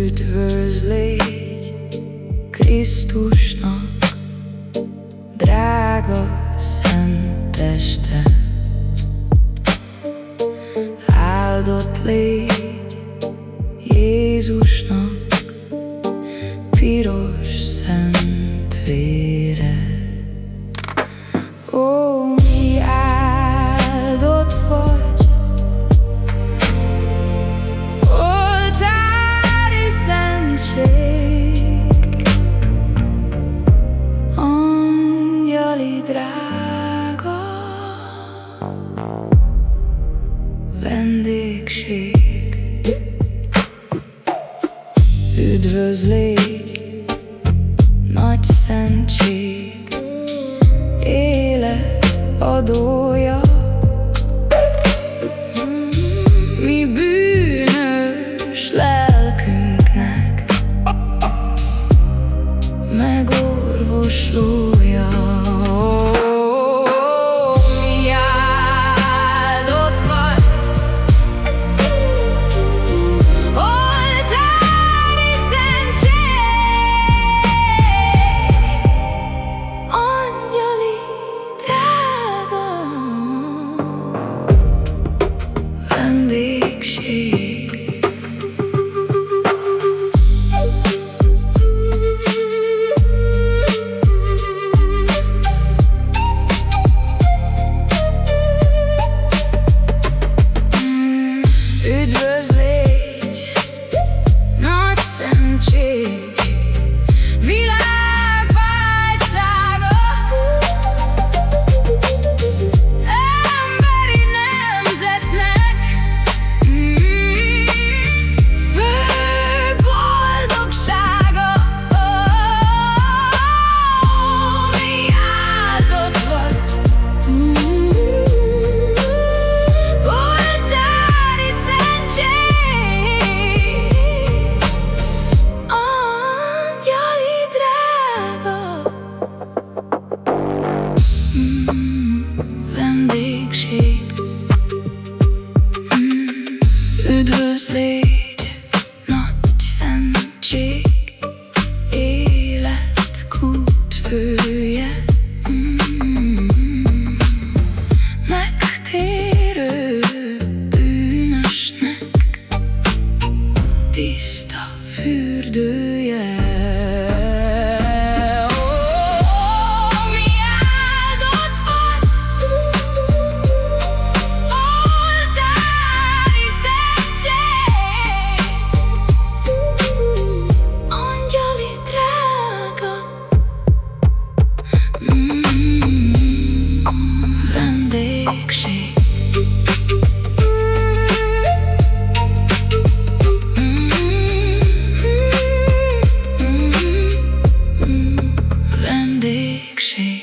Üdvözlégy, Krisztusnak. Áldott légy Jézusnak, piros szent vendégség. Üdvözl légy, nagy szentség, élet adója. Mi bűnös lelkünknek megorvoslója. Légy, nagy szentség, világ üdvöz légy, nagy szentség, életkút fő. Vendégség Vendégség